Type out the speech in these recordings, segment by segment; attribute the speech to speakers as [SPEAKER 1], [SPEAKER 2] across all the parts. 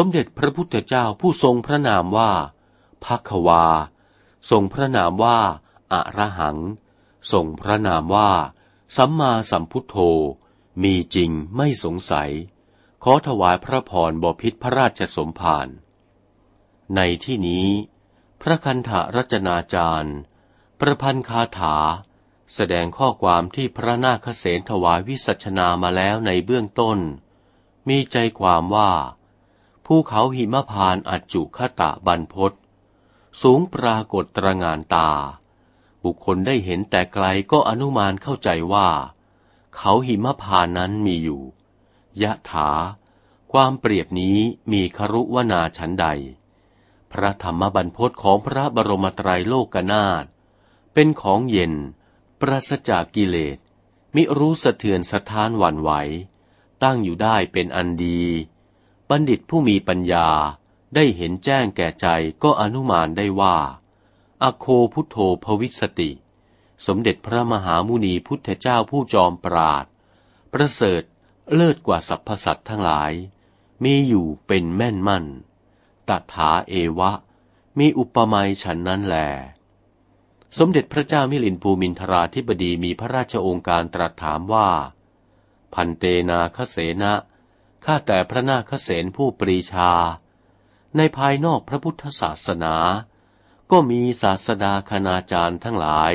[SPEAKER 1] สมเด็จพระพุทธเจ้าผู้ทรงพระนามว่าพักวา ทรงพระนามว่าอะระหัง ทรงพระนามว่า สัมมาสัมพุทโธ มีจริงไม่สงสัย ขอถวายพระพรบพิษพระราชสมภาร ในที่นี้ พระคันธรัจนาจารย์ ประพันธ์คาถา แสดงข้อความที่พระนาคเษนถวายวิสัชนามาแล้วในเบื้องต้น มีใจความว่า ภูเขาหิมพานอัจจุคตะบันพศสูงปรากฏตระงานตา บุคคลได้เห็นแต่ไกลก็อนุมานเข้าใจว่า เขาหิมพานนั้นมีอยู่ ยะถา ความเปรียบนี้มีครุวนาฉันใด พระธรรมบันพศของพระบรมไตรโลกนาถเป็นของเย็น ปราศจากกิเลสมิรู้สะเทือนสะท้านหวั่นไหว ตั้งอยู่ได้เป็นอันดี บัณฑิตผู้มีปัญญาได้เห็นแจ้งแก่ใจก็อนุมานได้ว่า อโคพุทโธภวิสติ สมเด็จพระมหามุนีพุทธเจ้าผู้จอมปราด ประเสริฐเลิศกว่าสรรพสัตว์ทั้งหลาย มีอยู่เป็นแม่นมั่นตถาเอวะ มีอุปมาฉันนั้นแลสมเด็จพระเจ้ามิลินภูมินทราธิบดีมีพระราชองค์การตรัสถามว่า พันเตนาคเสนะ ข้าแต่พระนาคเษนผู้ปรีชา ในภายนอกพระพุทธศาสนา ก็มีศาสดาคณาจารย์ทั้งหลาย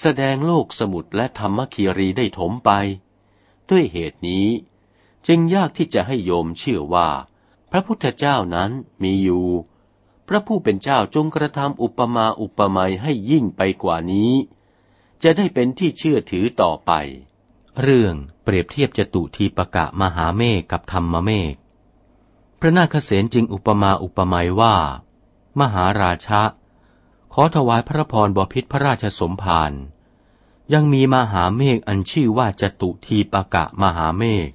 [SPEAKER 1] แสดงโลกสมุดและธรรมคีรีได้ถมไป ด้วยเหตุนี้ จึงยากที่จะให้โยมเชื่อว่า พระพุทธเจ้านั้นมีอยู่ พระผู้เป็นเจ้าจงกระทำอุปมาอุปไมยให้ยิ่งไปกว่านี้ จะได้เป็นที่เชื่อถือต่อไป เรื่องเปรียบเทียบจตุทีปกะมหาเมฆกับธรรมเมฆ พระนาคเษนจึงอุปมาอุปไมยว่า มหาราชะ ขอถวายพระพรบพิษพระราชสมภารยังมีมหาเมฆอันชื่อว่าจตุทีปกะมหาเมฆ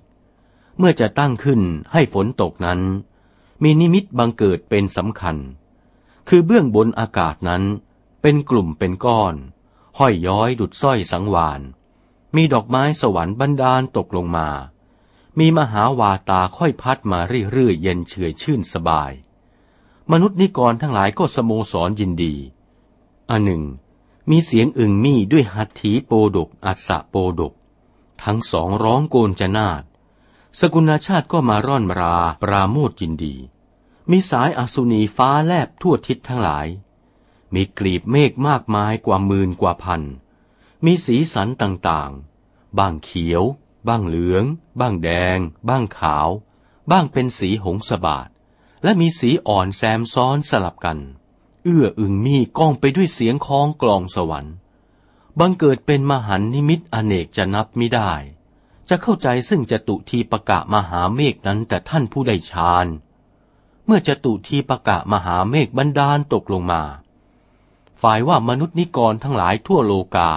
[SPEAKER 1] เมื่อจะตั้งขึ้นให้ฝนตกนั้น มีนิมิตบังเกิดเป็นสำคัญ คือเบื้องบนอากาศนั้นเป็นกลุ่มเป็นก้อน ห้อยย้อยดุดสร้อยสังวาน มีดอกไม้สวรรค์บันดาลตกลงมา มีมหาวาตาค่อยพัดมาเรื่อยๆเย็นเฉยชื่นสบาย มนุษย์นิกรทั้งหลายก็สโมสรยินดี อันหนึ่ง มีเสียงอึงมี่ด้วยหัตถีโปดกอัสะโปดก ทั้งสองร้องโกนจนาดสกุณาชาติก็มาร่อนราปราโมทยินดี มีสายอสุนีฟ้าแลบทั่วทิศทั้งหลาย มีกลีบเมฆมากมายกว่าหมื่นกว่าพัน มีสีสันต่างๆ บ้างเขียว บ้างเหลือง บ้างแดง บ้างขาว บ้างเป็นสีหงสบาดและมีสีอ่อนแซมซ้อนสลับกัน เอื้ออึงมีก้องไปด้วยเสียงคล้องกลองสวรรค์บังเกิดเป็นมหันนิมิตอเนกจะนับไม่ได้ จะเข้าใจซึ่งจตุทีประกะมหาเมฆนั้นแต่ท่านผู้ได้ฌานเมื่อจตุทีประกะมหาเมฆบรรดาลตกลงมา ฝ่ายว่ามนุษย์นิกรทั้งหลายทั่วโลกา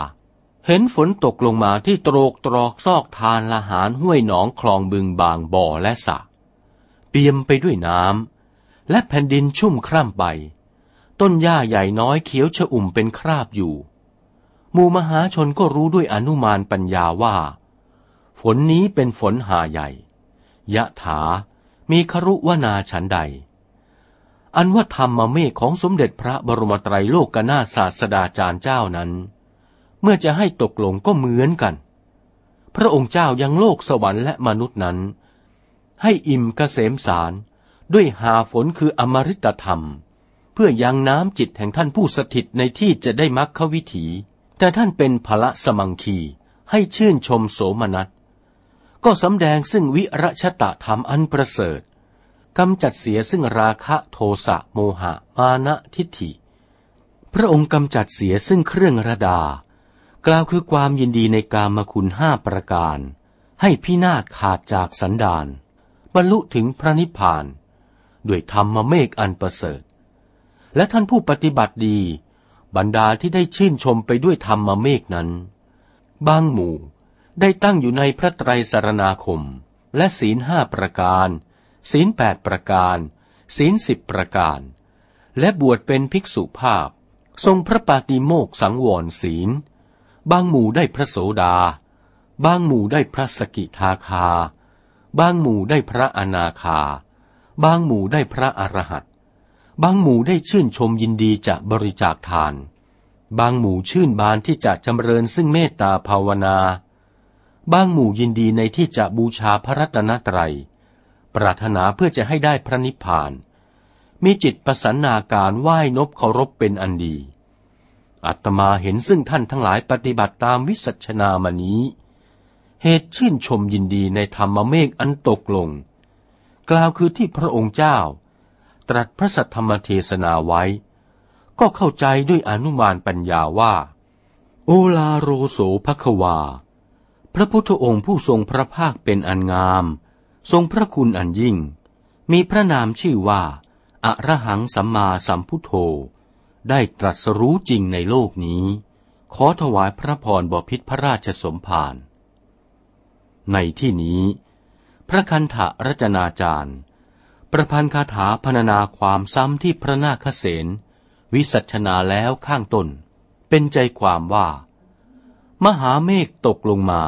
[SPEAKER 1] เห็นฝนตกลงมาที่ตรกตรอกซอกทานละหารห้วยหนองคลองบึงบางบ่อและสระเปี่ยมไปด้วยน้ำและแผ่นดินชุ่มคร่ำไป ต้นหญ้าใหญ่น้อยเขียวชอุ่มเป็นคราบอยู่ หมู่มหาชนก็รู้ด้วยอนุมานปัญญาว่า ฝนนี้เป็นฝนหาใหญ่ ยะถา มีครุวนาฉันใด อันว่าธรรมเมฆของสมเด็จพระบรมไตรโลกนาถศาสดาจารย์เจ้านั้น เมื่อจะให้ตกลงก็เหมือนกัน พระองค์เจ้ายังโลกสวรรค์และมนุษย์นั้น ให้อิ่มกเกษมสารด้วยหาฝนคืออมริตธรรม เพื่อยังน้ำจิตแห่งท่านผู้สถิตในที่จะได้มรรควิถี แต่ท่านเป็นพละสมังคีให้ชื่นชมโสมนัสก็สำแดงซึ่งวิรชตะธรรมอันประเสริฐกำจัดเสียซึ่งราคะโทสะโมหะมานะทิฏฐิ พระองค์กำจัดเสียซึ่งเครื่องระดา กล่าวคือความยินดีในกามคุณห้าประการ ให้พินาศขาดจากสันดานบรรลุถึงพระนิพพานด้วยธรรมเมฆอันประเสริฐ และท่านผู้ปฏิบัติดี บรรดาที่ได้ชื่นชมไปด้วยธรรมเมฆนั้น บางหมู่ได้ตั้งอยู่ในพระไตรสารนาคม และศีลห้าประการ ศีลแปดประการ ศีลสิบประการ และบวชเป็นภิกษุภาพ ทรงพระปาติโมกสังวรศีล บางหมู่ได้พระโสดา บางหมู่ได้พระสกิทาคา บางหมู่ได้พระอนาคา บางหมู่ได้พระอรหันต์บางหมู่ได้ชื่นชมยินดีจะบริจาคทาน บางหมู่ชื่นบานที่จะจำเริญซึ่งเมตตาภาวนา บางหมู่ยินดีในที่จะบูชาพระรัตนตรัย ปรารถนาเพื่อจะให้ได้พระนิพพาน มีจิตประสันนาการไหว้นบเคารพเป็นอันดี อัตมาเห็นซึ่งท่านทั้งหลายปฏิบัติตามวิสัชนามานี้ เหตุชื่นชมยินดีในธรรมเมฆอันตกลง กล่าวคือที่พระองค์เจ้า ตรัสพระสัทธรรมเทศนาไว้ ก็เข้าใจด้วยอนุมานปัญญาว่า โอลาโรโสภควา พระพุทธองค์ผู้ทรงพระภาคเป็นอันงาม ทรงพระคุณอันยิ่ง มีพระนามชื่อว่าอะระหังสัมมาสัมพุทโธ ได้ตรัสรู้จริงในโลกนี้ ขอถวายพระพรบพิษพระราชสมภาร ในที่นี้ พระคันธะรจนาจารย์ ประพันธ์คาถาพรรณนาความซ้ำที่พระนาคเษนวิสัชนาแล้วข้างต้น เป็นใจความว่า มหาเมฆตกลงมา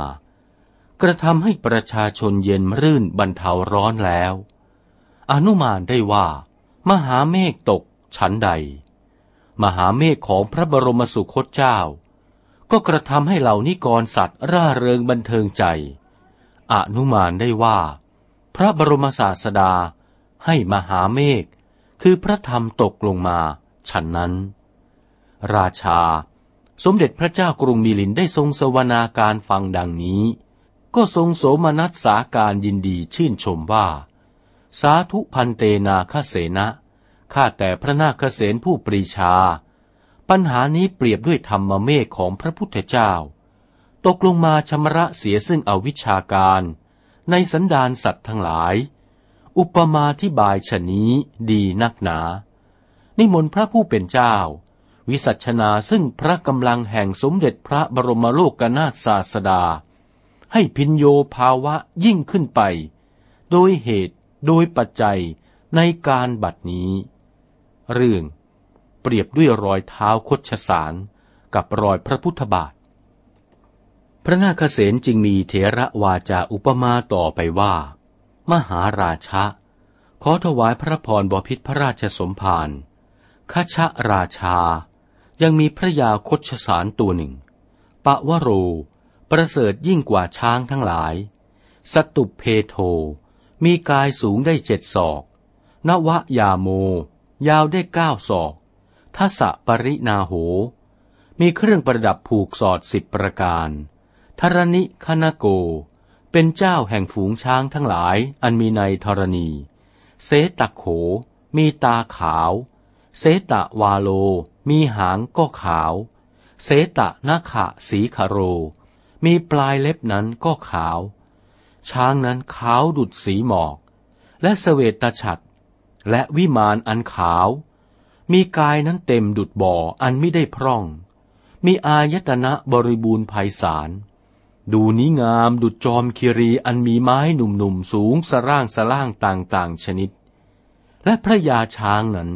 [SPEAKER 1] กระทำให้ประชาชนเย็นรื่นบรรเทาร้อนแล้ว อนุมานได้ว่า มหาเมฆตกฉันใด มหาเมฆของพระบรมสุคตเจ้า ก็กระทำให้เหล่านิกรสัตว์ร่าเริงบันเทิงใจ อนุมานได้ว่า พระบรมศาสดาให้มหาเมฆคือพระธรรมตกลงมาฉันนั้น ราชา สมเด็จพระเจ้ากรุงมิลินได้ทรงสวนาการฟังดังนี้ ก็ทรงโสมนัสสาการยินดีชื่นชมว่า สาธุพันเตนาคเสนะ ข้าแต่พระนาคเสนผู้ปรีชา ปัญหานี้เปรียบด้วยธรรมเมฆของพระพุทธเจ้า ตกลงมาชำระเสียซึ่งอวิชาการ ในสันดานสัตว์ทั้งหลาย อุปมาที่บายชนี้ดีนักหนา นิมนต์พระผู้เป็นเจ้า วิสัชนาซึ่งพระกำลังแห่งสมเด็จพระบรมโลกนาถศาสดา ให้พินโยภาวะยิ่งขึ้นไป โดยเหตุโดยปัจจัยในการบัดนี้ เรื่อง เปรียบด้วยรอยเท้าคดชสารกับรอยพระพุทธบาท พระนาคเษนจึงมีเถระวาจาอุปมาต่อไปว่า มหาราชะ ขอถวายพระพรบพิษพระราชสมภารขชะราชา ยังมีพระยาคดชสารตัวหนึ่ง ปะวโร ประเสริฐยิ่งกว่าช้างทั้งหลาย สตุเพโท มีกายสูงได้เจ็ดศอกนวะยาโม ยาวได้เก้าศอกทัศปรินาโห มีเครื่องประดับผูกสอดสิบประการธรณิคณโก เป็นเจ้าแห่งฝูงช้างทั้งหลายอันมีในธรณีเสตะโข มีตาขาวเสตะวาโล มีหางก็ขาวเสตะนาขะสีขโร มีปลายเล็บนั้นก็ขาว ช้างนั้นขาวดุดสีหมอก และเสวตฉัตร และวิมานอันขาว มีกายนั้นเต็มดุดบ่ออันไม่ได้พร่อง มีอายตนะบริบูรณ์ภัยสารดูนี้งามดุจจอมคิรีอันมีไม้หนุ่มๆสูงสร่างสล่างต่างๆชนิด และพระยาช้างนั้น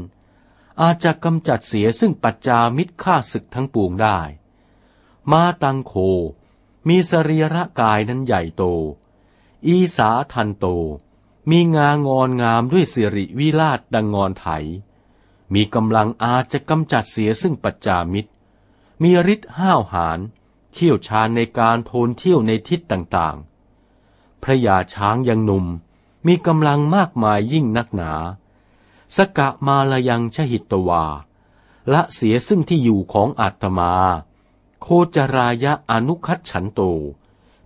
[SPEAKER 1] อาจจะกำจัดเสียซึ่งปัจจามิตรฆ่าศึกทั้งปวงได้ มาตังโค มีสรีระกายนั้นใหญ่โต อีสาทันโต มีงางอนงามด้วยสิริวิลาศดังงอนไถ มีกำลังอาจจะกำจัดเสียซึ่งปัจจามิตร มีฤทธิ์ห้าวหาญเที่ยวชาญในการโทนเที่ยวในทิศต่างๆ พระยาช้างยังหนุ่ม มีกำลังมากมายยิ่งนักหนา สกะมาลยังชหิตวา ละเสียซึ่งที่อยู่ของอาตมา โคจรายะอนุคัตฉันโต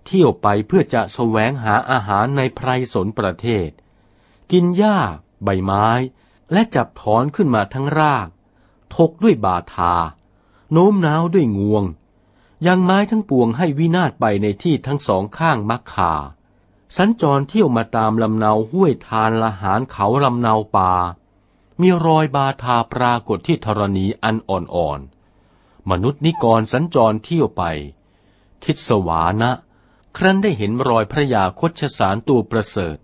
[SPEAKER 1] เที่ยวไปเพื่อจะแสวงหาอาหารในไพรสนประเทศ กินหญ้า ใบไม้ และจับถอนขึ้นมาทั้งราก ทกด้วยบาทา โน้มน้าวด้วยงวง ยังไม้ทั้งปวงให้วินาศไปในที่ทั้งสองข้างมักคาสัญจรเที่ยวมาตามลำเนาห้วยทานละหารเขาลำเนาป่า มีรอยบาทาปรากฏที่ธรณีอันอ่อนๆ มนุษย์นิกรสัญจรเที่ยวไป ทิศสวานะ ครั้นได้เห็นรอยพระยาคดชสารตัวประเสริฐ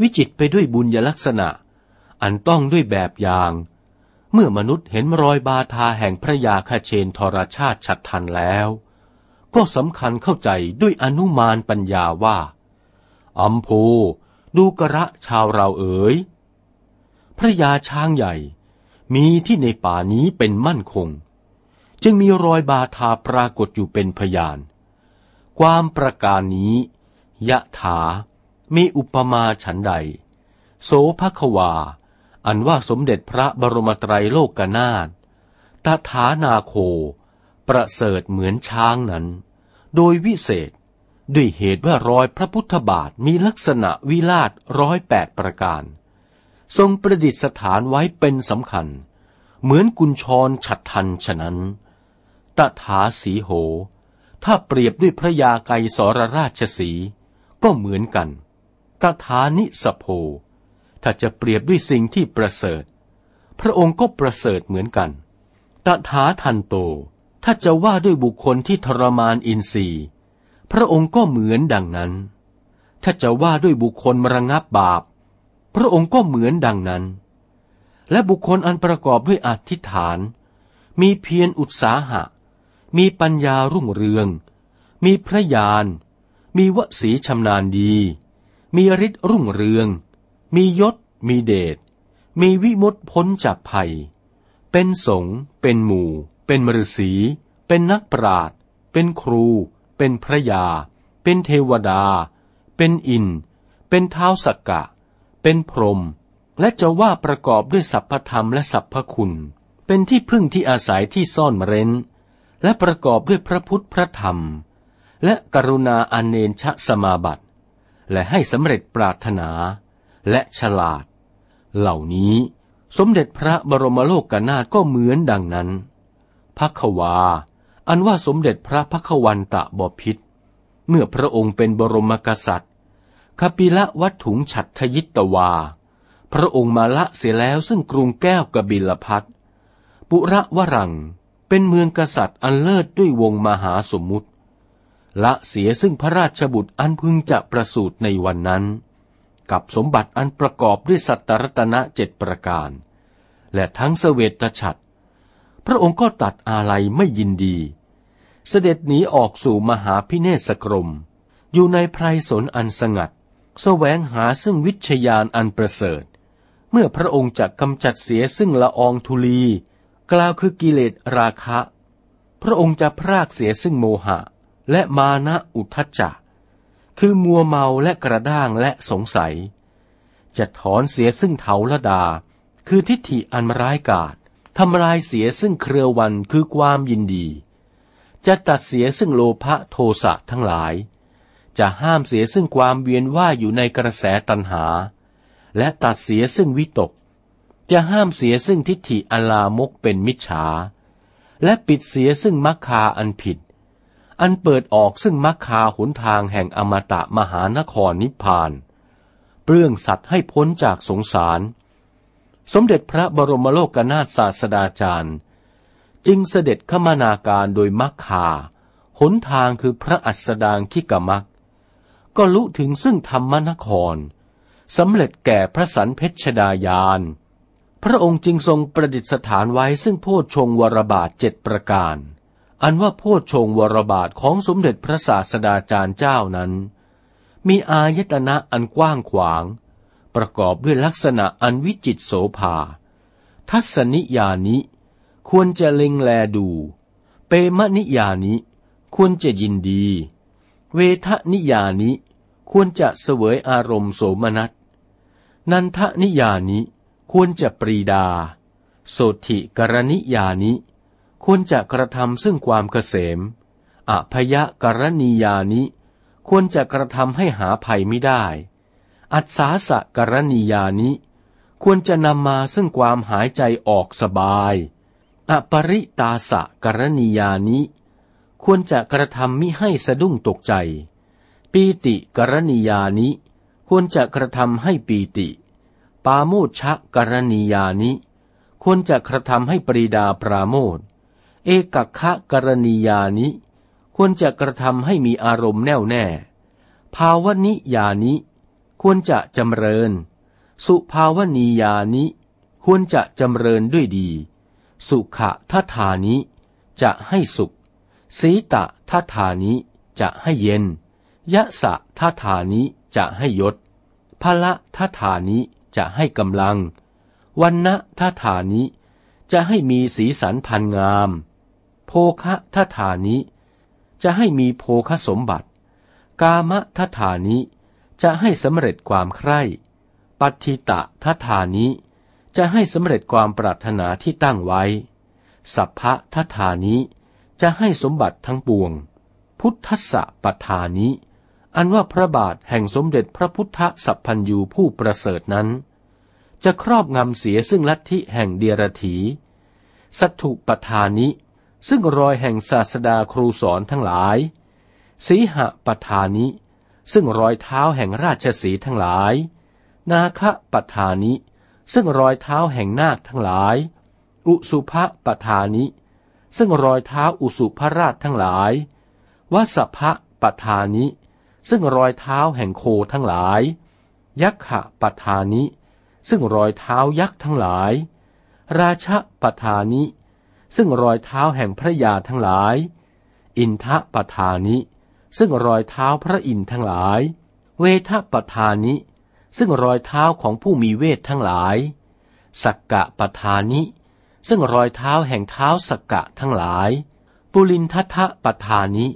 [SPEAKER 1] วิจิตไปด้วยบุญยลักษณะ อันต้องด้วยแบบอย่าง เมื่อมนุษย์เห็นรอยบาทาแห่งพระยาคเชนทรชาติฉัดทันแล้ว ก็สำคัญเข้าใจด้วยอนุมานปัญญาว่าอัมพูดูกระชาวเราเอ๋ย พระยาช้างใหญ่มีที่ในป่านี้เป็นมั่นคง จึงมีรอยบาทาปรากฏอยู่เป็นพยาน ความประการนี้ ยะถา มีอุปมาฉันใด โสภควา อันว่าสมเด็จพระบรมไตรโลกนาถตถานาโค ประเสริฐเหมือนช้างนั้น โดยวิเศษ ด้วยเหตุว่ารอยพระพุทธบาทมีลักษณะวิลาศร้อยแปดประการ ทรงประดิษฐานไว้เป็นสำคัญ เหมือนกุญชรฉัดทันฉะนั้น ตถาสีโห ถ้าเปรียบด้วยพระยาไกสรราชสี ก็เหมือนกันตถานิสโพ ถ้าจะเปรียบด้วยสิ่งที่ประเสริฐ พระองค์ก็ประเสริฐเหมือนกันตถาทันโต ถ้าจะว่าด้วยบุคคลที่ทรมานอินทรีย์ พระองค์ก็เหมือนดังนั้น ถ้าจะว่าด้วยบุคคลมระงับบาป พระองค์ก็เหมือนดังนั้น และบุคคลอันประกอบด้วยอธิษฐาน มีเพียรอุตสาหะ มีปัญญารุ่งเรือง มีพระญาณ มีวสีชำนาญดี มีฤทธิ์รุ่งเรือง มียศ มีเดช มีวิมุตพ้นจากภัย เป็นสงฆ์ เป็นหมู่ เป็นมฤษี เป็นนักปราดเป็นครู เป็นพระยา เป็นเทวดา เป็นอิน เป็นเท้าสักกะ เป็นพรหม และจะว่าประกอบด้วยสัพพธรรมและสัพพคุณ เป็นที่พึ่งที่อาศัยที่ซ่อนเร้น และประกอบด้วยพระพุทธพระธรรม และกรุณาอันเนชะสมาบัติ และให้สำเร็จปรารถนาและฉลาด เหล่านี้สมเด็จพระบรมโลกกนาถก็เหมือนดังนั้นพักวา อันว่าสมเด็จพระพักวันตะบพิษเมื่อพระองค์เป็นบรมกษัตริย์คปิละวัตถุงฉัตทยิตวา พระองค์มาละเสียแล้วซึ่งกรุงแก้วกบิลพัทปุระวรัง เป็นเมืองกษัตริย์อันเลิศด้วยวงมหาสมมุติ ละเสียซึ่งพระราชบุตรอันพึงจะประสูติในวันนั้น กับสมบัติอันประกอบด้วยสัตตรัตนะเจ็ดประการ และทั้งเสวตฉัตรพระองค์ก็ตัดอาลัยไม่ยินดี เสด็จหนีออกสู่มหาพิเนศกรม อยู่ในไพรสนอันสงัดสแสวงหาซึ่งวิชยานอันประเสริฐ เมื่อพระองค์จะกำจัดเสียซึ่งละอองทุลี กล่าวคือกิเลสราคะ พระองค์จะพรากเสียซึ่งโมหะ และมานะอุทจจะ คือมัวเมาและกระด้างและสงสัย จะถอนเสียซึ่งเถาละดา คือทิฏฐิอันร้ายกาจทำลายเสียซึ่งเครือวันคือความยินดี จะตัดเสียซึ่งโลภะโทสะทั้งหลาย จะห้ามเสียซึ่งความเวียนว่ายอยู่ในกระแสตัณหา และตัดเสียซึ่งวิตก จะห้ามเสียซึ่งทิฏฐิอลามกเป็นมิจฉา และปิดเสียซึ่งมัคคาอันผิด อันเปิดออกซึ่งมรรคาหนทางแห่งอมตะมหานครนิพพานเปลื้องสัตว์ให้พ้นจากสงสาร สมเด็จพระบรมโลกนาถศาสดาจารย์ จึงเสด็จขมานาการโดยมรรคาหนทางคือพระอัสดางคิกมักก็ลุถึงซึ่งธรรมนครสำเร็จแก่พระสันเพชรดายาน พระองค์จึงทรงประดิษฐานไว้ซึ่งโพชฌงวรบาทเจ็ดประการ อันว่าโพชฌงวรบาทของสมเด็จพระศาสดาจารย์เจ้านั้น มีอายตนะอันกว้างขวาง ประกอบด้วยลักษณะอันวิจิตโสภา ทัศนิยานิ ควรจะเล็งแลดู เปมนิยานิ ควรจะยินดี เวทนิยานิ ควรจะเสวยอารมณ์โสมนัส นันทนิยานิ ควรจะปรีดา โสธิกรณิยานิ ควรจะกระทำซึ่งความเกษมอภยะกรณียานิ ควรจะกระทำให้หาภัยไม่ได้ อัศาสะกรณียานิ ควรจะนำมาซึ่งความหายใจออกสบาย อปริตาสะกรณียานิ ควรจะกระทำมิให้สะดุ้งตกใจ ปีติกรณียานิ ควรจะกระทำให้ปีติ ปาโมชะกรณียานิควรจะกระทำให้ปรีดาปราโมทเอกคะกรณียานิควรจะกระทำให้มีอารมณ์แน่วแน่ ภาวนิยานิควรจะจำเริญ สุภาวนียานิควรจะจำเริญด้วยดี สุขะทัฐานิจะให้สุข สีตะทัฐานิจะให้เย็นยะสะทัฐานิจะให้ยศพละทัฐานิ จะให้กำลัง วันนะทัฐานิ จะให้มีสีสันพันงาม โภคะทัฐานิ จะให้มีโภคสมบัติ กามะทัฐานิจะให้สำเร็จความใคร่ปัติตะทัฐานิ จะให้สำเร็จความปรารถนาที่ตั้งไว้ สัพพะทัฐานิ จะให้สมบัติทั้งปวง พุทธสะปทานิ อันว่าพระบาทแห่งสมเด็จพระพุทธสัพพัญยูผู้ประเสริฐนั้น จะครอบงำเสียซึ่งลัทธิแห่งเดียรถีสัตถุปทานิ ซึ่งรอยแห่งศาสดาครูสอนทั้งหลาย สีหะปทานิ ซึ่งรอยเท้าแห่งราชสีทั้งหลาย นาคะปทานิ ซึ่งรอยเท้าแห่งนาคทั้งหลาย อุสุภปทานิ ซึ่งรอยเท้าอุสุภราชทั้งหลายวัสภะปทานิ ซึ่งรอยเท้าแห่งโคทั้งหลาย ยักขะปทานิ ซึ่งรอยเท้ายักษ์ทั้งหลาย ราชปทานิ ซึ่งรอยเท้าแห่งพระยาทั้งหลาย อินทะปทานิ ซึ่งรอยเท้าพระอินททั้งหลาย เวทะปทานิ ซึ่งรอยเท้าของผู้มีเวททั้งหลาย สักกะปทานิ ซึ่งรอยเท้าแห่งเท้าสักกะทั้งหลาย ปุลินทัทะปทานิ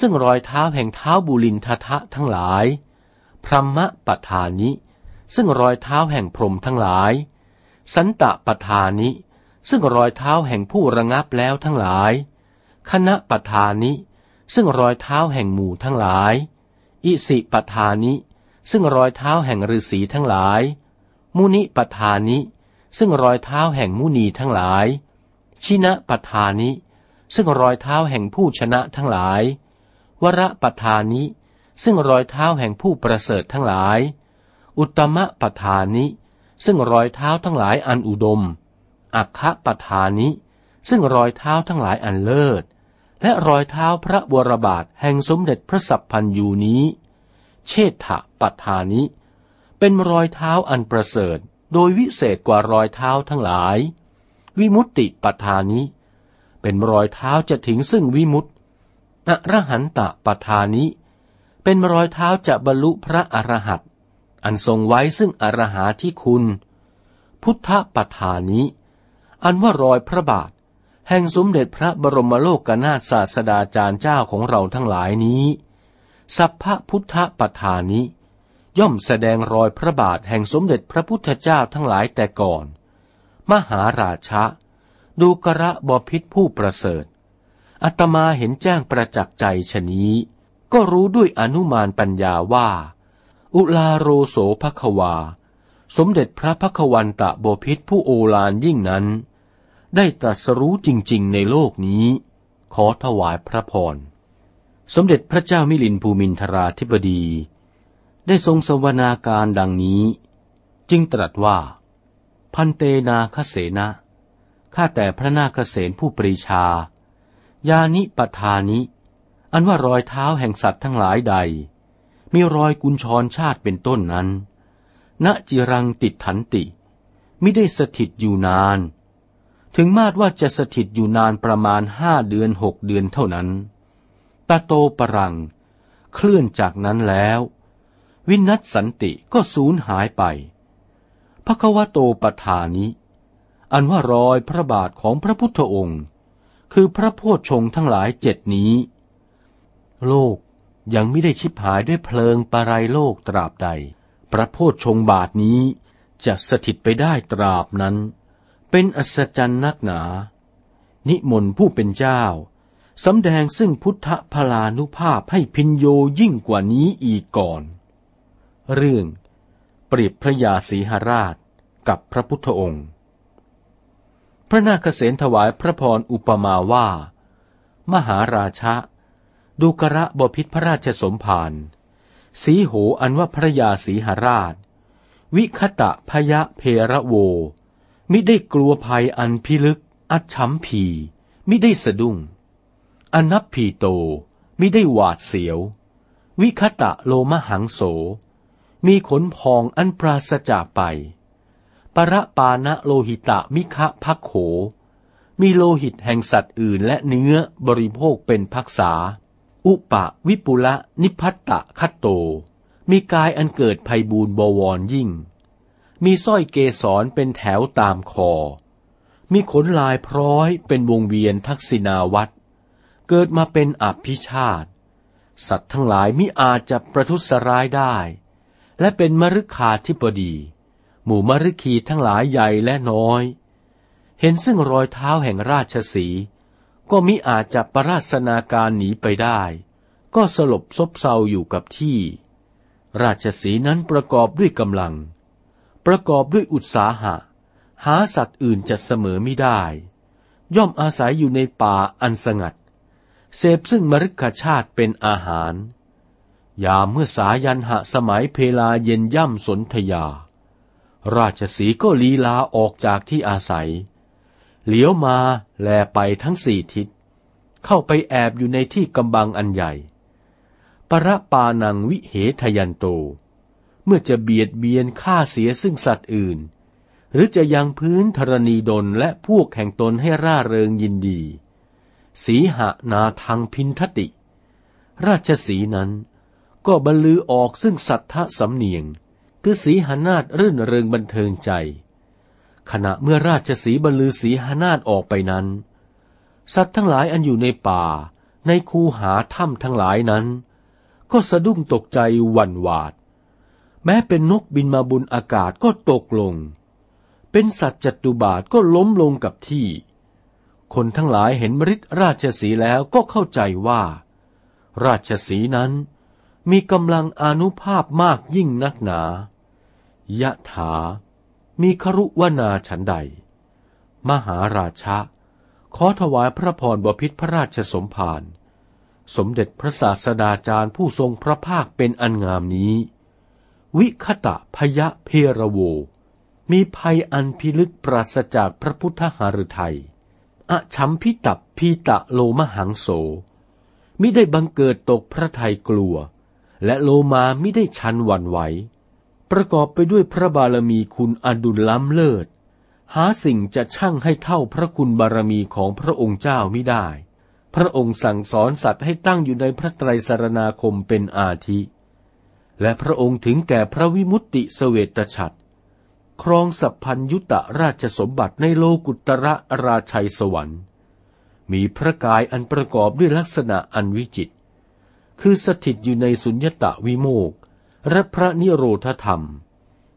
[SPEAKER 1] ซึ่งรอยเท้าแห่งเท้าบุลินททะทั้งหลาย พรหมปทานิ ซึ่งรอยเท้าแห่งพรหมทั้งหลาย สันตะปทานิ ซึ่งรอยเท้าแห่งผู้ระงับแล้วทั้งหลาย คณะปทานิ ซึ่งรอยเท้าแห่งหมู่ทั้งหลาย อิสิปทานิ ซึ่งรอยเท้าแห่งฤาษีทั้งหลาย มุนิปทานิ ซึ่งรอยเท้าแห่งมุนีทั้งหลาย ชินะปทานิ ซึ่งรอยเท้าแห่งผู้ชนะทั้งหลาย วระปทานิ ซึ่งรอยเท้าแห่งผู้ประเสริฐทั้งหลาย อุตมะปทานิ ซึ่งรอยเท้าทั้งหลายอันอุดม อัคคะปทานิ ซึ่งรอยเท้าทั้งหลายอันเลิศ และรอยเท้าพระบรบาทแห่งสมเด็จพระสัพพันยูนี้ เชษฐปทานิ เป็นรอยเท้าอันประเสริฐ โดยวิเศษกว่ารอยเท้าทั้งหลาย วิมุตติปทานิ เป็นรอยเท้าจะถึงซึ่งวิมุตติ อรหันตะปทานิ เป็นรอยเท้าจะบรรลุพระอรหัตอันทรงไว้ซึ่งอรหาที่คุณ พุทธปทานิ อันว่ารอยพระบาท แห่งสมเด็จพระบรมโลกนาถศาสดาจารย์เจ้าของเราทั้งหลายนี้ สัพพพุทธปทานิ ย่อมแสดงรอยพระบาทแห่งสมเด็จพระพุทธเจ้าทั้งหลายแต่ก่อน มหาราชะดูกระบพิษผู้ประเสริฐ อาตมาเห็นแจ้งประจักษ์ใจชนี้ ก็รู้ด้วยอนุมานปัญญาว่า อุลาโรโสภควา สมเด็จพระภควันตะโบพิษผู้โอฬารยิ่งนั้น ได้ตรัสรู้จริง ๆ ในโลกนี้ ขอถวายพระพร สมเด็จพระเจ้ามิลินภูมินทราธิบดี ได้ทรงสวนาการดังนี้ จึงตรัสว่า พันเตนาคเสนะข้าแต่พระนาคเสนผู้ปรีชา ยานิปทานิ อันว่ารอยเท้าแห่งสัตว์ทั้งหลายใด มีรอยกุญชรชาติเป็นต้นนั้น ณจิรังติดถันติ ไม่ได้สถิตอยู่นาน ถึงมาดว่าจะสถิตอยู่นานประมาณห้าเดือนหกเดือนเท่านั้น ตาโตปรัง เคลื่อนจากนั้นแล้ว วินัสสันติก็สูญหายไปพระควโตปทานิ อันว่ารอยพระบาทของพระพุทธองค์ คือพระโพชฌงทั้งหลายเจ็ดนี้ โลกยังไม่ได้ชิบหายด้วยเพลิงปรายโลกตราบใด พระโพชฌงบาทนี้จะสถิตไปได้ตราบนั้น เป็นอัศจรรย์นักหนา นิมนต์ผู้เป็นเจ้าสำแดงซึ่งพุทธพลานุภาพให้พินโยยิ่งกว่านี้อีกก่อน เรื่อง เปรียบพระยาศรีหราชกับพระพุทธองค์ พระนาคเษนถวายพระพรอุปมาว่า มหาราชะดูกระบพิษพระราชสมภารสีโหอันว่าพระยาสีหราช วิคตะพยะเพระโว มิได้กลัวภัยอันพิลึก อัจฉมผีมิได้สะดุ้ง อนับผีโต มิได้หวาดเสียว วิคตะโลมหังโส มีขนพองอันปราศจากไป ปรปานะโลหิตะมิคะพักโข มีโลหิตแห่งสัตว์อื่นและเนื้อบริโภคเป็นพักษา อุปะวิปุละนิพัตตะคัตโต มีกายอันเกิดภัยบูนบวรยิ่ง มีสร้อยเกสรเป็นแถวตามคอ มีขนลายพร้อยเป็นวงเวียนทักษิณาวัตเกิดมาเป็นอภิชาติสัตว์ทั้งหลายมิอาจจะประทุษร้ายได้ และเป็นมฤคาธิปดี หมู่มฤคีทั้งหลายใหญ่และน้อย เห็นซึ่งรอยเท้าแห่งราชสี ก็มิอาจจะประราชนาการหนีไปได้ ก็สลบซบเซาอยู่กับที่ ราชสีนั้นประกอบด้วยกำลัง ประกอบด้วยอุตสาหะ หาสัตว์อื่นจะเสมอไม่ได้ ย่อมอาศัยอยู่ในป่าอันสงัด เสพซึ่งมฤคชาติเป็นอาหารยามเมื่อสายันหะสมัยเพลาเย็นย่ำสนธยา ราชสีก็ลีลาออกจากที่อาศัย เหลียวมาแลไปทั้งสี่ทิศ เข้าไปแอบอยู่ในที่กำบังอันใหญ่ ประปานังวิเหทยันโต เมื่อจะเบียดเบียนฆ่าเสียซึ่งสัตว์อื่น หรือจะยังพื้นธรณีดนและพวกแห่งตนให้ร่าเริงยินดี สีหะนาทางพินทติ ราชสีนั้นก็บรรลือออกซึ่งสัทธะสำเนียง คือสีหานาฏรื่นเริงบันเทิงใจ ขณะเมื่อราชสีบรรลือสีหานาฏออกไปนั้น สัตว์ทั้งหลายอันอยู่ในป่า ในคูหาถ้ำทั้งหลายนั้น ก็สะดุ้งตกใจวันหวาด แม้เป็นนกบินมาบุญอากาศก็ตกลง เป็นสัตว์จัตุบาทก็ล้มลงกับที่ คนทั้งหลายเห็นมฤทธิราชสีแล้วก็เข้าใจว่า ราชสีนั้นมีกำลังอนุภาพมากยิ่งนักหนา ยะถา มีครุวนาฉันใด มหาราชะ ขอถวายพระพรบพิษพระราชสมภารสมเด็จพระศาสดาจารย์ผู้ทรงพระภาคเป็นอันงามนี้ วิคตะพยะเพรโว มีภัยอันพิลึกปราศจากพระพุทธหฤทัยอะชัมพิตับพีตะโลมหังโส มิได้บังเกิดตกพระทัยกลัว และโลมามิได้ชันวันไหว ประกอบไปด้วยพระบารมีคุณอดุลล้ำเลิศ หาสิ่งจะช่างให้เท่าพระคุณบารมีของพระองค์เจ้ามิได้ พระองค์สั่งสอนสัตว์ให้ตั้งอยู่ในพระไตรสารณาคมเป็นอาทิ และพระองค์ถึงแก่พระวิมุตติสเวตฉัตรครองสัพพัญยุตราชสมบัติในโลกุตระราชัยสวรรค์ มีพระกายอันประกอบด้วยลักษณะอันวิจิต คือสถิตอยู่ในสุญญตาวิโมก และพระนิโรธธรรม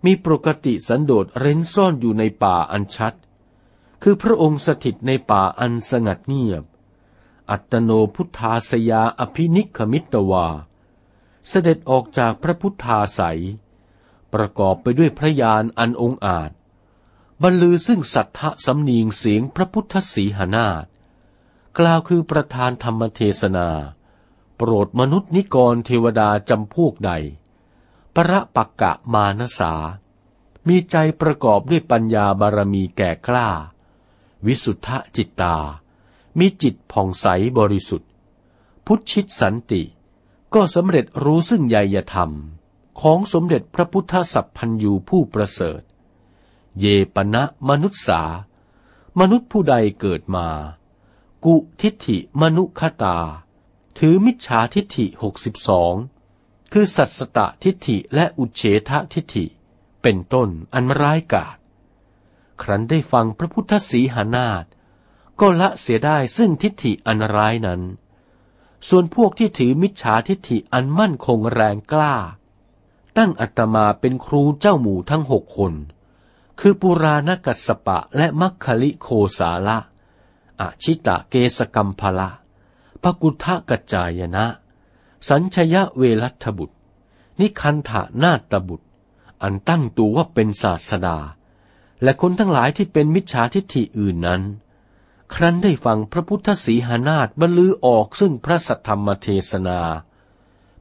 [SPEAKER 1] มีปกติสันโดษเร้นซ่อนอยู่ในป่าอันชัด คือพระองค์สถิตในป่าอันสงัดเงียบ อัตโนพุทธาสยาอภินิคมิตวา เสด็จออกจากพระพุทธาใสประกอบไปด้วยพระยานอันองอาจ บรรลือซึ่งสัทธะสำเนียงเสียงพระพุทธสีหนาฏกล่าวคือประธานธรรมเทศนา โปรดมนุษย์นิกรเทวดาจำพวกใด ประปักกะมานสา มีใจประกอบด้วยปัญญาบารมีแก่กล้า วิสุทธจิตตา มีจิตผ่องใสบริสุทธิ์ พุทธิตสันติ ก็สำเร็จรู้ซึ่งใยธรรม ของสมเด็จพระพุทธสัพพันยูผู้ประเสริฐ เยปณะมนุษสามนุษย์ผู้ใดเกิดมา กุทิฏฐิมนุคตา ถือมิจฉาทิฏฐิหกสิบสอง คือสัตสตทิฏฐิและอุเฉททิฏฐิ เป็นต้นอันร้ายกาจครั้นได้ฟังพระพุทธสีหานาฏก็ละเสียได้ซึ่งทิฏฐิอันร้ายนั้น ส่วนพวกที่ถือมิจฉาทิฏฐิอันมั่นคงแรงกล้า ตั้งอัตมาเป็นครูเจ้าหมู่ทั้งหกคน คือปุราณกัสปะและมัคคลิโคสาละ อาชิตะเกสกัมพละปกุทะกัจจายนะ สัญชยะเวรัตบุตร นิคันธานาตบุตร อันตั้งตัวว่าเป็นศาสดา และคนทั้งหลายที่เป็นมิจฉาทิฏฐิอื่นนั้น ครั้นได้ฟังพระพุทธสีหานาฏบรรลือออกซึ่งพระสัทธรรมเทศนา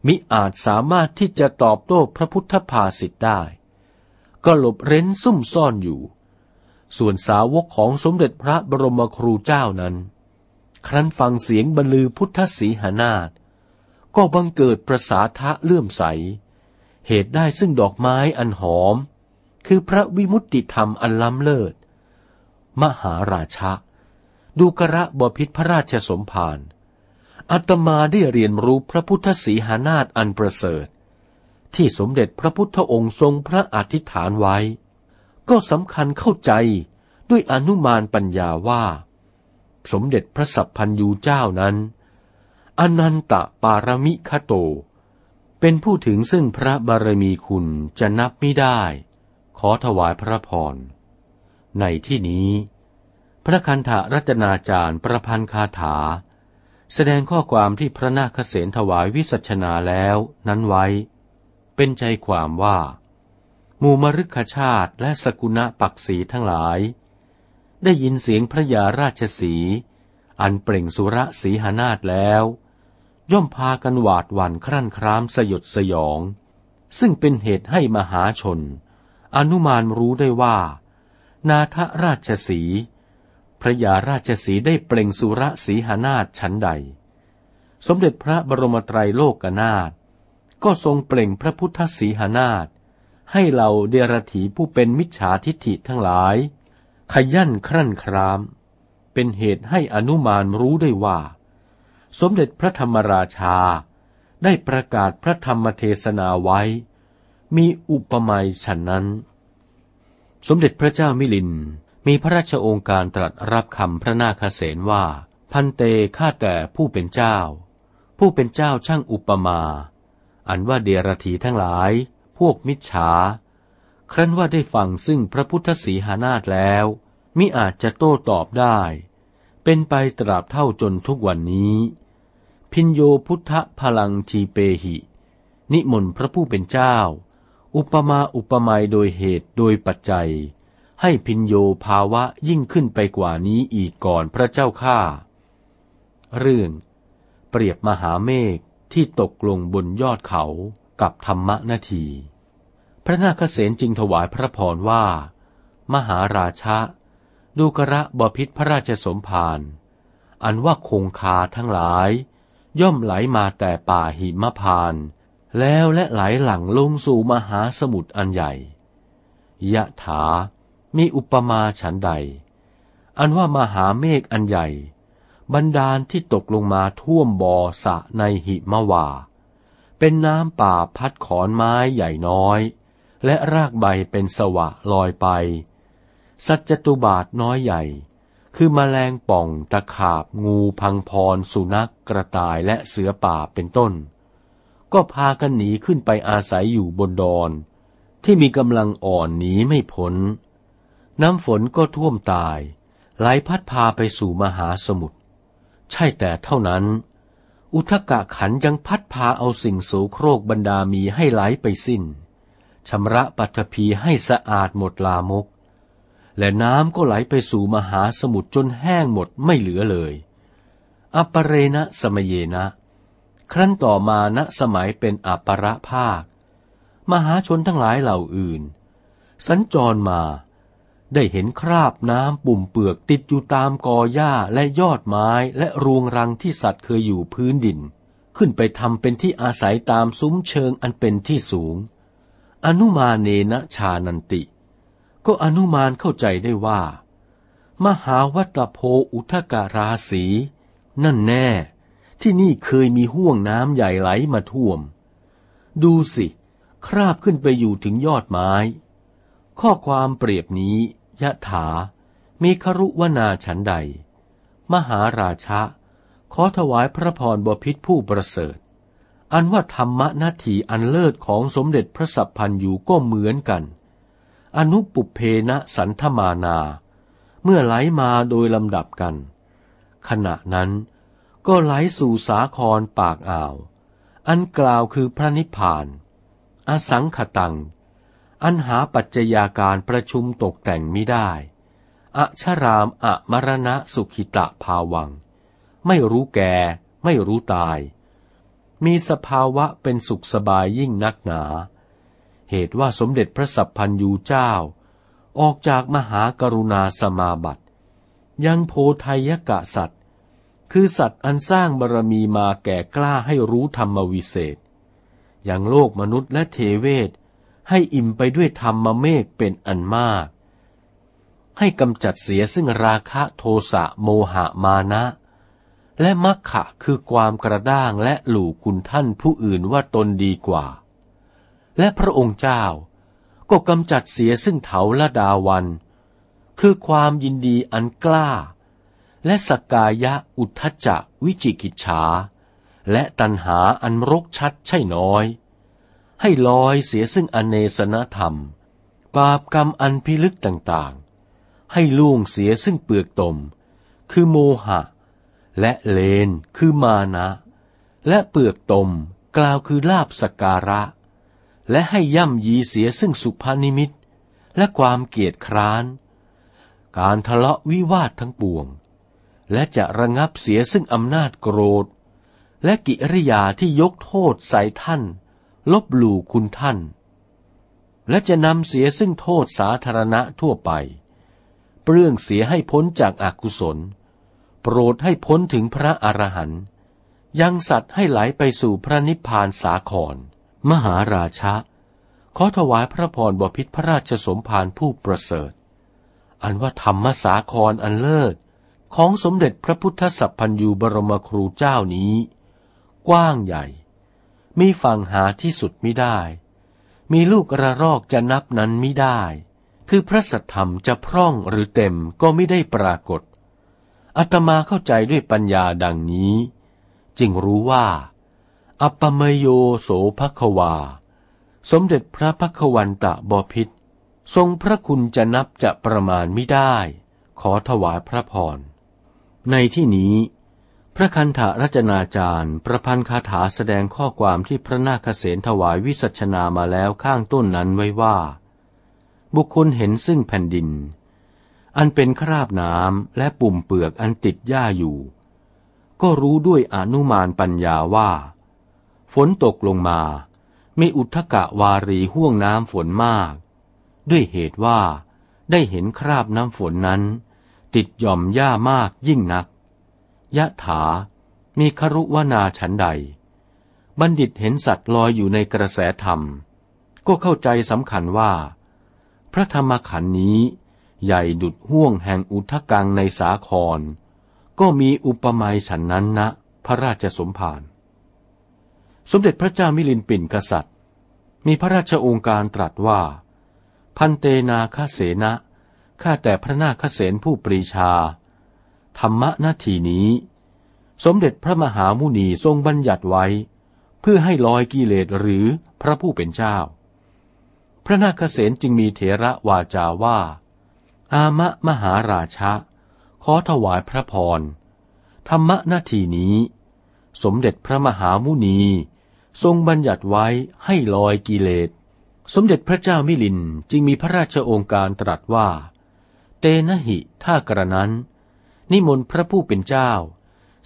[SPEAKER 1] มิอาจสามารถที่จะตอบโต้พระพุทธภาสิทธ์ได้ ก็หลบเร้นซุ่มซ่อนอยู่ ส่วนสาวกของสมเด็จพระบรมครูเจ้านั้น ครั้นฟังเสียงบรรลือพุทธสีหานาฏ ก็บังเกิดประสาทะเลื่อมใส เหตุได้ซึ่งดอกไม้อันหอม คือพระวิมุตติธรรมอันล้ำเลิศ มหาราชะ ดูกระบพิษพระราชสมภารอาตมาได้เรียนรู้พระพุทธสีหานาฏอันประเสริฐ ที่สมเด็จพระพุทธองค์ทรงพระอธิษฐานไว้
[SPEAKER 2] ก็สำคัญเข้าใจด้วยอนุมานปัญญาว่า สมเด็จพระสัพพันยูเจ้านั้น อนันตปารมิคโต เป็นผู้ถึงซึ่งพระบารมีคุณจะนับไม่ได้ ขอถวายพระพร ในที่นี้ พระคันธรัตนาจารย์ประพันธ์คาถา แสดงข้อความที่พระนาคเษนถวายวิสัชนาแล้วนั้นไว้ เป็นใจความว่ามูมรุกชาติและสกุณะปักษีทั้งหลาย ได้ยินเสียงพระยาราชสี อันเปล่งสุระสีหานาฏแล้ว ย่อมพากันหวาดหวั่นครั่นครามสยดสยอง ซึ่งเป็นเหตุให้มหาชน อนุมานรู้ได้ว่า นาทราชสีพระยาราชสีได้เปล่งสุระสีหานาฏชั้นใด สมเด็จพระบรมไตรโลกนาถก็ทรงเปล่งพระพุทธสีหานาฏให้เราเดรถีผู้เป็นมิจฉาทิฏฐิทั้งหลาย ขยันครั่นคราม เป็นเหตุให้อนุมานรู้ได้ว่า สมเด็จพระธรรมราชา ได้ประกาศพระธรรมเทศนาไว้ มีอุปมาฉันนั้น สมเด็จพระเจ้ามิลินมีพระราชองการตรัสรับคำพระนาคเษนว่า พันเตข้าแต่ผู้เป็นเจ้า ผู้เป็นเจ้าช่างอุปมา อันว่าเดรถีทั้งหลาย พวกมิจฉา ครั้นว่าได้ฟังซึ่งพระพุทธสีหานาฏแล้ว มิอาจจะโต้ตอบได้ เป็นไปตราบเท่าจนทุกวันนี้ พินโยพุทธพลังทีเปหิ นิมนต์พระผู้เป็นเจ้า อุปมาอุปไมยโดยเหตุโดยปัจจัย ให้พินโยภาวะยิ่งขึ้นไปกว่านี้อีกก่อนพระเจ้าข้าเรื่อง เปรียบมหาเมฆที่ตกลงบนยอดเขากับธรรมนาที พระนาคเษนจึงถวายพระพรว่า มหาราชะดูกระบพิษพระราชสมภารอันว่าคงคาทั้งหลาย ย่อมไหลมาแต่ป่าหิมพาน แล้วและไหลหลังลงสู่มหาสมุทรอันใหญ่ ยะถา มีอุปมาฉันใด อันว่ามหาเมฆอันใหญ่ บรรดาลที่ตกลงมาท่วมบ่อสะในหิมวา เป็นน้ำป่าพัดขอนไม้ใหญ่น้อย และรากใบเป็นสวะลอยไป สัจจตุบาทน้อยใหญ่ คือมแมลงป่องตะขาบงูพังพร สุนัขกระต่ายและเสือป่าเป็นต้น ก็พากันหนีขึ้นไปอาศัยอยู่บนดอน ที่มีกำลังอ่อนหนีไม่พ้น น้ำฝนก็ท่วมตาย ไหลพัดพาไปสู่มหาสมุทรใช่แต่เท่านั้น อุทกะขันยังพัดพาเอาสิ่งโสโครกบรรดามีให้ไหลไปสิ้นชำระปัทภีให้สะอาดหมดลามก และน้ำก็ไหลไปสู่มหาสมุทรจนแห้งหมดไม่เหลือเลย อัปเรณะสมเยนะ ครั้นต่อมาณสมัยเป็นอัปรภาค มหาชนทั้งหลายเหล่าอื่น สัญจรมา ได้เห็นคราบน้ำปุ่มเปลือกติดอยู่ตามกอหญ้าและยอดไม้และรวงรังที่สัตว์เคยอยู่พื้นดิน ขึ้นไปทำเป็นที่อาศัยตามซุ้มเชิงอันเป็นที่สูง อนุมาเนนะชานันติ ก็อนุมานเข้าใจได้ว่า มหาวัตโพอุทกราศีนั่นแน่ ที่นี่เคยมีห่วงน้ำใหญ่ไหลมาท่วม ดูสิ คราบขึ้นไปอยู่ถึงยอดไม้ ข้อความเปรียบนี้ยะถามีครุวนาฉันใด มหาราชะ ขอถวายพระพรบพิษผู้ประเสริฐ อันว่าธรรมนาทีอันเลิศของสมเด็จพระสัพพันอยู่ก็เหมือนกัน อนุปุเพนะสันธมานา เมื่อไหลมาโดยลำดับกัน ขณะนั้นก็ไหลสู่สาครปากอ่าว อันกล่าวคือพระนิพพาน อสังขตัง อันหาปัจจัยาการประชุมตกแต่งไม่ได้ อชรามอะมรณะสุขิตะภาวัง ไม่รู้แก่ไม่รู้ตาย มีสภาวะเป็นสุขสบายยิ่งนักหนา เหตุว่าสมเด็จพระสัพพันยูเจ้า ออกจากมหากรุณาสมาบัติ ยังโพทายกะสัตว์ คือสัตว์อันสร้างบารมีมาแก่กล้าให้รู้ธรรมวิเศษอย่างโลกมนุษย์และเทเวศ ให้อิ่มไปด้วยธรรมเมฆเป็นอันมาก ให้กำจัดเสียซึ่งราคะโทสะโมหะมานะ และมักขะคือความกระด้างและหลู่คุณท่านผู้อื่นว่าตนดีกว่า และพระองค์เจ้า ก็กำจัดเสียซึ่งเถาละดาวัน คือความยินดีอันกล้า และสกกายะอุทธจะวิจิกิจฉา และตัณหาอันรกชัดใช่น้อย ให้ลอยเสียซึ่งอเนสนธรรม บาปกรรมอันพิลึกต่างๆ ให้ล่วงเสียซึ่งเปลือกตม คือโมหะ และเลนคือมานะ และเปลือกตมกล่าวคือลาบสการะ และให้ย่ำยีเสียซึ่งสุภานิมิตและความเกียดคร้าน การทะเลาะวิวาททั้งปวง และจะระงับเสียซึ่งอำนาจโกรธ และกิริยาที่ยกโทษใส่ท่าน ลบหลู่คุณท่าน และจะนำเสียซึ่งโทษสาธารณะทั่วไป เปลื้องเสียให้พ้นจากอากุศล โปรดให้พ้นถึงพระอรหันต์ยังสัตว์ให้ไหลไปสู่พระนิพพานสาคร มหาราชะ ขอถวายพระพรบพิษพระราชสมภารผู้ประเสริฐ อันว่าธรรมสาครอันเลิศ ของสมเด็จพระพุทธสัพพันยูบรมครูเจ้านี้ กว้างใหญ่ มีฝั่งหาที่สุดไม่ได้ มีลูกระรอกจะนับนั้นไม่ได้ คือพระสัทธรรมจะพร่องหรือเต็มก็ไม่ได้ปรากฏ อัตมาเข้าใจด้วยปัญญาดังนี้ จึงรู้ว่า อัปปมโยโสภควา สมเด็จพระพักวันตะบพิษทรงพระคุณจะนับจะประมาณไม่ได้ ขอถวายพระพร ในที่นี้ พระคันธรัจนาจารย์ ประพันธ์คาถาแสดงข้อความที่พระนาคเษนถวายวิสัชนามาแล้วข้างต้นนั้นไว้ว่า บุคคลเห็นซึ่งแผ่นดิน อันเป็นคราบน้ำและปุ่มเปลือกอันติดหญ้าอยู่ ก็รู้ด้วยอนุมานปัญญาว่า ฝนตกลงมา มีอุทกะวารีห่วงน้ำฝนมาก ด้วยเหตุว่าได้เห็นคราบน้ำฝนนั้น ติดหย่อมหญ้ามากยิ่งนัก ยะถา มีครุวนาฉันใด บัณฑิตเห็นสัตว์ลอยอยู่ในกระแสธรรม ก็เข้าใจสำคัญว่า พระธรรมขันธ์นี้ ใหญ่ดุดห่วงแห่งอุทกังในสาคร ก็มีอุปมาฉันนั้นนะ พระราชสมภาร สมเด็จพระเจ้ามิลินปินกษัตริย์ มีพระราชองค์การตรัสว่า พันเตนาคเสนะข้าแต่พระนาคเสนผู้ปรีชา ธรรมะนาทีนี้ สมเด็จพระมหามุนีทรงบัญญัติไว้ เพื่อให้ลอยกิเลสหรือพระผู้เป็นเจ้า พระนาคเสนจึงมีเถระวาจาว่า อามะมหาราชะขอถวายพระพร ธรรมะนาทีนี้ สมเด็จพระมหามุนี ทรงบัญญัติไว้ให้ลอยกิเลส สมเด็จพระเจ้ามิลินจึงมีพระราชโองการตรัสว่า เตนะหิท่ากระนั้น นิมนต์พระผู้เป็นเจ้า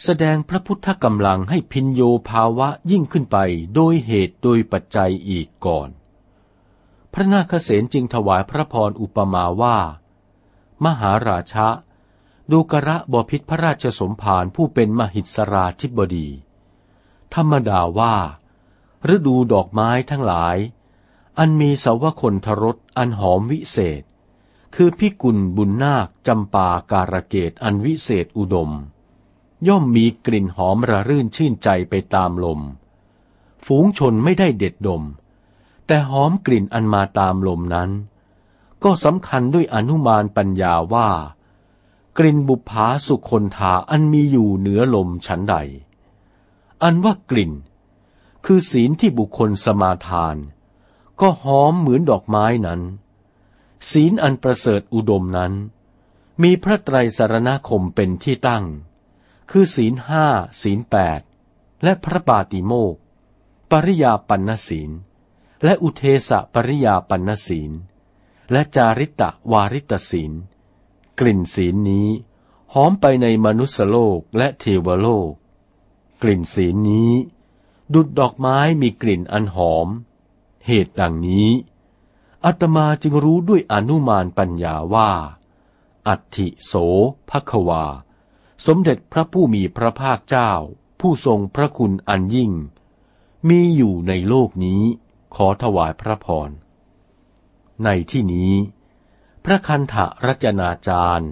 [SPEAKER 2] แสดงพระพุทธกำลังให้พินโยภาวะยิ่งขึ้นไปโดยเหตุโดยปัจจัยอีกก่อน พระนาคเษนจึงถวายพระพรอุปมาว่า มหาราชะดูกระบพิษพระราชสมภารผู้เป็นมหิสราธิบดี ธรรมดาว่า ฤดูดอกไม้ทั้งหลาย อันมีสาวคนทรสอันหอมวิเศษ คือพิกุลบุญนาคจำปาการะเกตอันวิเศษอุดม ย่อมมีกลิ่นหอมระรื่นชื่นใจไปตามลม ฝูงชนไม่ได้เด็ดดม แต่หอมกลิ่นอันมาตามลมนั้น ก็สำคัญด้วยอนุมานปัญญาว่า กลิ่นบุภาสุคนทาอันมีอยู่เหนือลมฉันใด อันว่ากลิ่น คือศีลที่บุคคลสมาทาน ก็หอมเหมือนดอกไม้นั้น ศีลอันประเสริฐอุดมนั้น มีพระไตรสารณคมเป็นที่ตั้ง คือศีลห้าศีลแปดและพระปาติโมกปริยาปันศีล และอุเทสะปริยาปันศีล และจาริตะวาริตศีล กลิ่นศีลนี้หอมไปในมนุษโลกและเทวโลก กลิ่นศีลนี้ ดุดดอกไม้มีกลิ่นอันหอม เหตุดังนี้อาตมาจึงรู้ด้วยอนุมานปัญญาว่า อัติโสภควา สมเด็จพระผู้มีพระภาคเจ้า ผู้ทรงพระคุณอันยิ่ง มีอยู่ในโลกนี้ขอถวายพระพร ในที่นี้ พระคันธรัจนาจารย์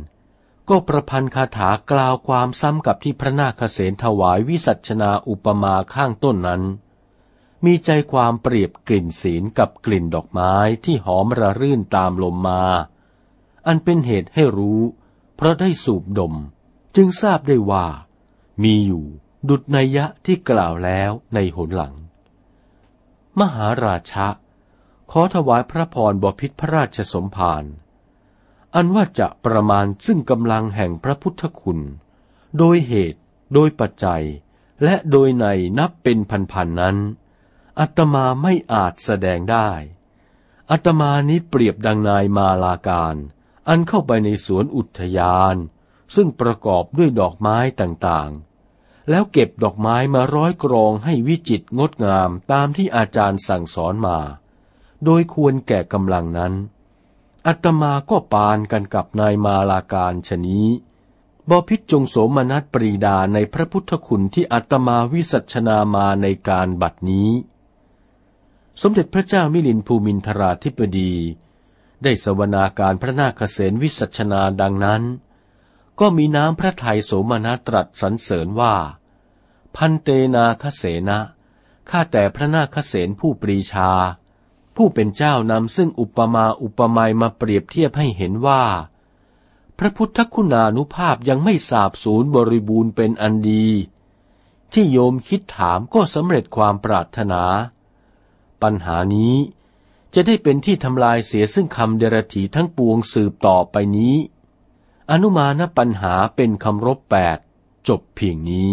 [SPEAKER 2] ก็ประพันธ์คาถากล่าวความซ้ำกับที่พระนาคเษนถวายวิสัชนาอุปมาข้างต้นนั้น มีใจความเปรียบกลิ่นศีลกับกลิ่นดอกไม้ที่หอมระรื่นตามลมมา อันเป็นเหตุให้รู้ เพราะได้สูบดม จึงทราบได้ว่า มีอยู่ดุจนัยยะที่กล่าวแล้วในหนหลัง มหาราชะ ขอถวายพระพรบพิษพระราชสมภาร อันว่าจะประมาณซึ่งกำลังแห่งพระพุทธคุณ โดยเหตุ โดยปัจจัย และโดยในนับเป็นพันๆนั้น อัตมาไม่อาจแสดงได้ อัตมานี้เปรียบดังนายมาลาการ อันเข้าไปในสวนอุทยาน ซึ่งประกอบด้วยดอกไม้ต่างๆ แล้วเก็บดอกไม้มาร้อยกรองให้วิจิตงดงามตามที่อาจารย์สั่งสอนมา โดยควรแก่กำลังนั้น อัตมาก็ปานกันกับนายมาลาการชนี้บพิษจงโสมนัสปรีดาในพระพุทธคุณที่อัตมาวิสัชนามาในการบัดนี้ สมเด็จพระเจ้ามิลินภูมินทราธิปดี ได้สวนาการพระนาคเษนวิสัชนาดังนั้น ก็มีน้ำพระทัยโสมนัสตรัสสรรเสริญว่า พันเตนาคเสนะข้าแต่พระนาคเษนผู้ปรีชา ผู้เป็นเจ้านำซึ่งอุปมาอุปไมยมาเปรียบเทียบให้เห็นว่า พระพุทธคุณานุภาพยังไม่สาบสูญบริบูรณ์เป็นอันดี ที่โยมคิดถามก็สำเร็จความปรารถนา ปัญหานี้จะได้เป็นที่ทำลายเสียซึ่งคำเดรถีทั้งปวงสืบต่อไปนี้ อนุมานปัญหาเป็นคำรบแปดจบเพียงนี้